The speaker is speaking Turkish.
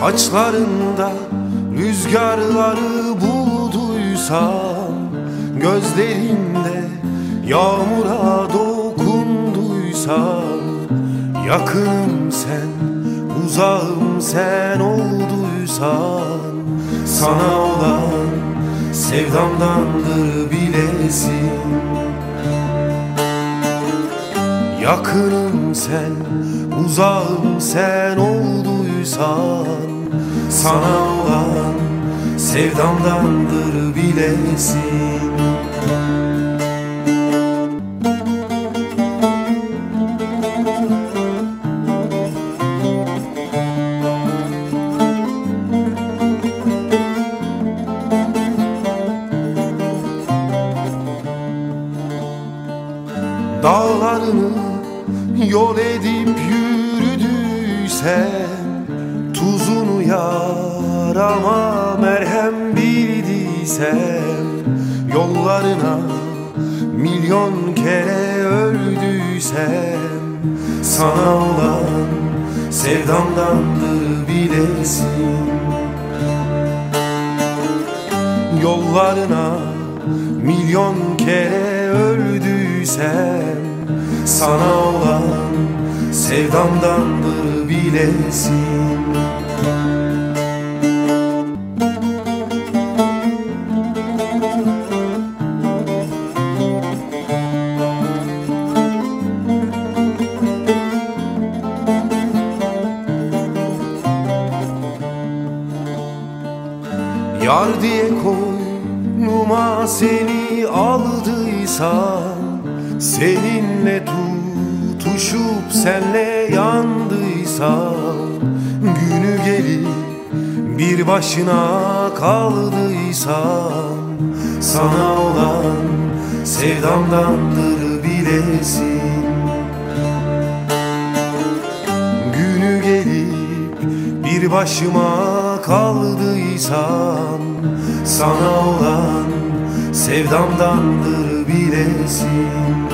Saçlarında rüzgarları bulduysam Gözlerinde yağmura dokunduysam Yakınım sen, uzağım sen olduysan Sana olan sevdamdandır bilesin. Yakınım sen, uzağım sen olduysan Sana olan sevdamdandır bilesin Dağlarını yol edip yürüdüysem Tuzunu yarama merhem bildiysem Yollarına milyon kere öldüysem Sana olan sevdamdandır bilesin. Yollarına milyon kere öldüysem Sana olan sevdamdandır bilesin. Yar diye koynuma seni aldıysam Seninle tutuşup senle yandıysam Günü gelip bir başına kaldıysam Sana olan sevdamdandır bilesin. Günü gelip bir başıma kaldıysam Sana olan sevdamdandır bilesin